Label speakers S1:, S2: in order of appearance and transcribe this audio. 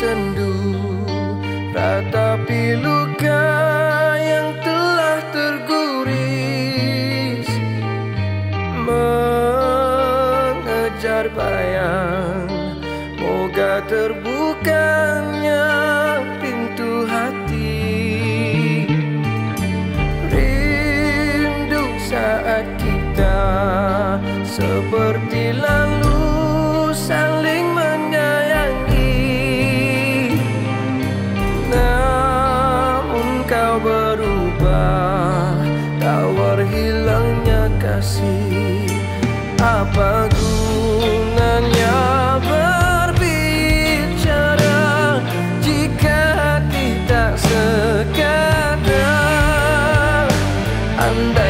S1: sendu. Ratapi luka yang telah terguris. Mengejar bayang Moga terbukanya pintu hati. Rindu saat kita seperti langit Sunday.